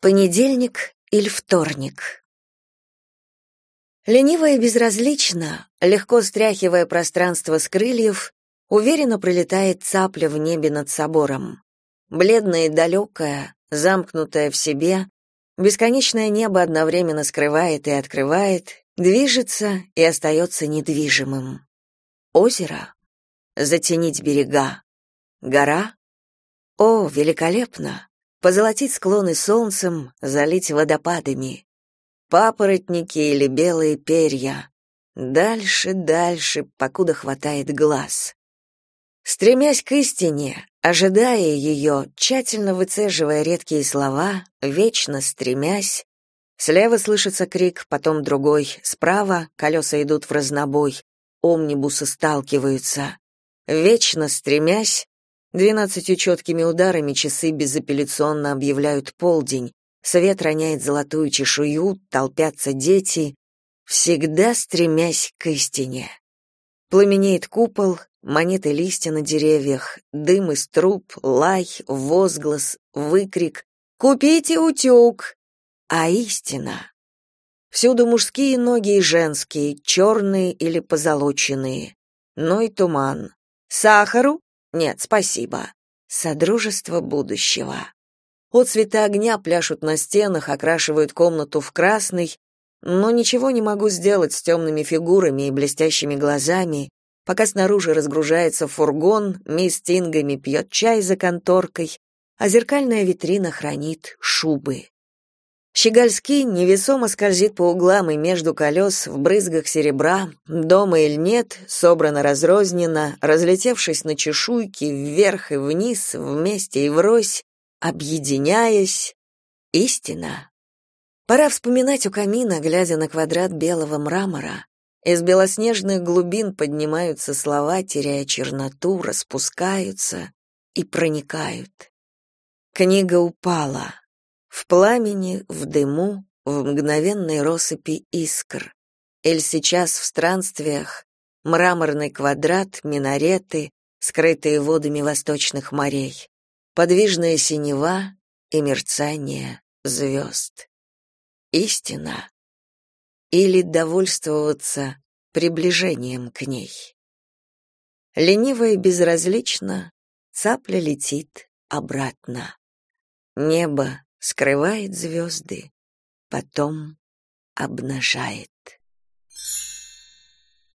Понедельник или вторник. Лениво и безразлично, легко стряхивая пространство с крыльев, уверенно пролетает цапля в небе над собором. Бледная и далекая, замкнутая в себе, бесконечное небо одновременно скрывает и открывает, движется и остается недвижимым. Озеро? Затенить берега? Гора? О, великолепно! Позолотить склоны солнцем, залить водопадами. Папоротники или белые перья. Дальше, дальше, покуда хватает глаз. Стремясь к истине, ожидая ее, тщательно выцеживая редкие слова, вечно стремясь, слева слышится крик, потом другой, справа колеса идут в разнобой, омнибусы сталкиваются. Вечно стремясь, Двенадцатью четкими ударами часы безапелляционно объявляют полдень. Свет роняет золотую чешую, толпятся дети, всегда стремясь к истине. Пламенеет купол, монеты листья на деревьях, дым из труб, лай, возглас, выкрик «Купите утюг!» А истина? Всюду мужские ноги и женские, черные или позолоченные. Но и туман. Сахару? Нет, спасибо. Содружество будущего. От цвета огня пляшут на стенах, окрашивают комнату в красный, но ничего не могу сделать с темными фигурами и блестящими глазами, пока снаружи разгружается фургон, мисс Тингами пьет чай за конторкой, а зеркальная витрина хранит шубы. Щегольский невесомо скользит по углам и между колес в брызгах серебра, дома или нет, собрано разрозненно, разлетевшись на чешуйки вверх и вниз, вместе и врозь, объединяясь. Истина. Пора вспоминать у камина, глядя на квадрат белого мрамора. Из белоснежных глубин поднимаются слова, теряя черноту, распускаются и проникают. Книга упала в пламени, в дыму, в мгновенной россыпи искр. Эль сейчас в странствиях, мраморный квадрат, минареты, скрытые водами восточных морей, подвижная синева и мерцание звезд. Истина. Или довольствоваться приближением к ней. Лениво и безразлично цапля летит обратно. Небо скрывает звезды, потом обнажает.